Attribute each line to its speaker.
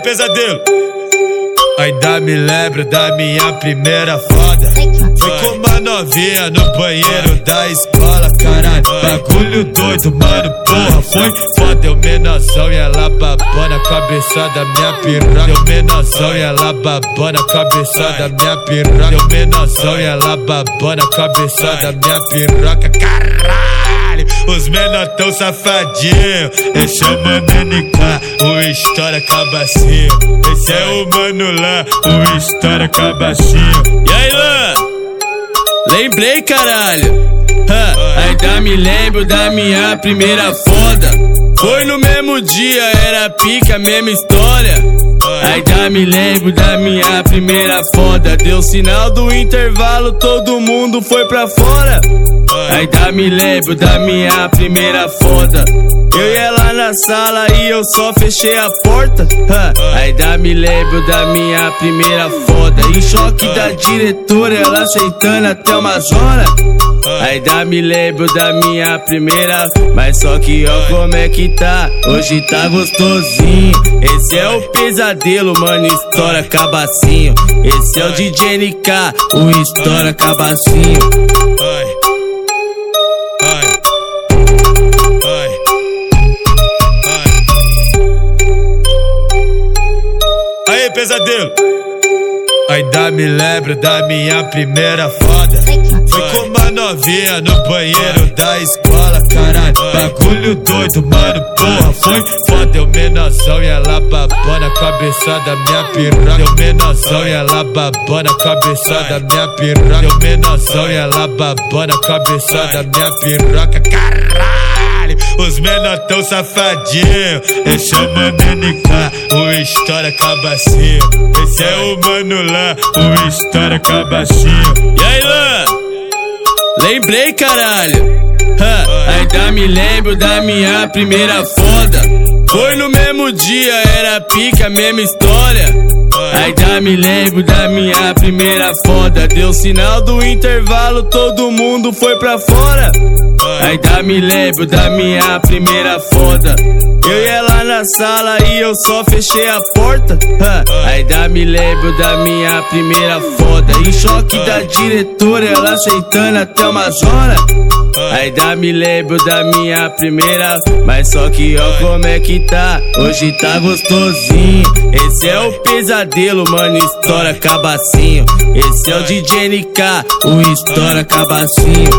Speaker 1: pesadelo. Ainda me lembro da minha primeira foda. Foi com uma novinha no banheiro da escola, caralho. Bagulho doido, mano, porra, foi foda. Eu menorzão e ela babou na cabeça da minha piranha. Eu menorzão e ela babou na cabeça da minha piranha. Eu menorzão e ela babou na cabeça da minha piroca. Os menor tão safadinho. É o mano NK, o história cabacinho. Esse é o mano lá, o história cabacinho.
Speaker 2: E aí, Lã? Lembrei, caralho. Ha, ainda me lembro da minha primeira foda. Foi no mesmo dia, era pica, mesma história. Ainda me lembro da minha primeira foda. Deu sinal do intervalo, todo mundo foi pra fora. Ainda me lembro da minha primeira foda. Eu ia lá na sala e eu só fechei a porta. Ainda me lembro da minha primeira foda. Em choque da diretora, ela aceitando até uma zona. Ainda me lembro da minha primeira, mas só que ó como é que tá, hoje tá gostosinho. Esse é o pesadelo, mano, história cabacinho. Esse é o DJ NK, o história cabacinho.
Speaker 1: Ai, ai, ai, ai. Aí, pesadelo. Ainda me lembro da minha primeira foda. Foi com uma novinha no banheiro da escola, caralho. Bagulho doido, mano, porra, foi foda. Eu menorzão e ela babou na cabeça da minha piranha. Eu menorzão e ela babou na cabeça da minha piranha. Eu menorzão e ela babou na cabeça da minha piroca, caralho. Os menor tão safadinho. É o NK, o história cabacinho. Esse é o mano lá, o história cabacinho.
Speaker 2: E aí, Lã? Lembrei, caralho. Ainda me lembro da minha primeira foda. Foi no mesmo dia, era pica, mesma história. Ainda me lembro da minha primeira foda. Deu sinal do intervalo, todo mundo foi pra fora. Ainda me lembro da minha primeira foda. Eu ia lá na sala e eu só fechei a porta. Ainda me lembro da minha primeira foda. Em choque da diretora, ela aceitando até uma zona. Ainda me lembro da minha primeira, mas só que ó como é que tá, hoje tá gostosinho. Esse é o pesadelo, mano, história cabacinho. Esse é o DJ NK, o história cabacinho.